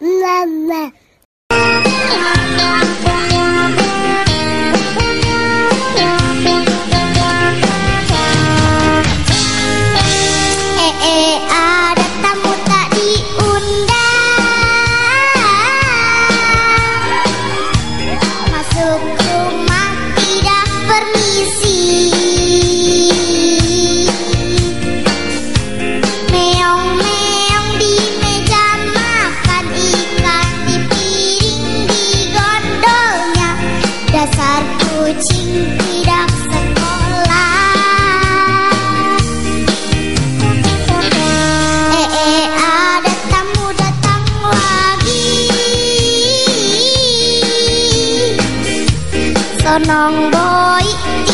妈妈。Non boy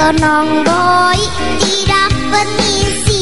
Sonong boy tidak penisi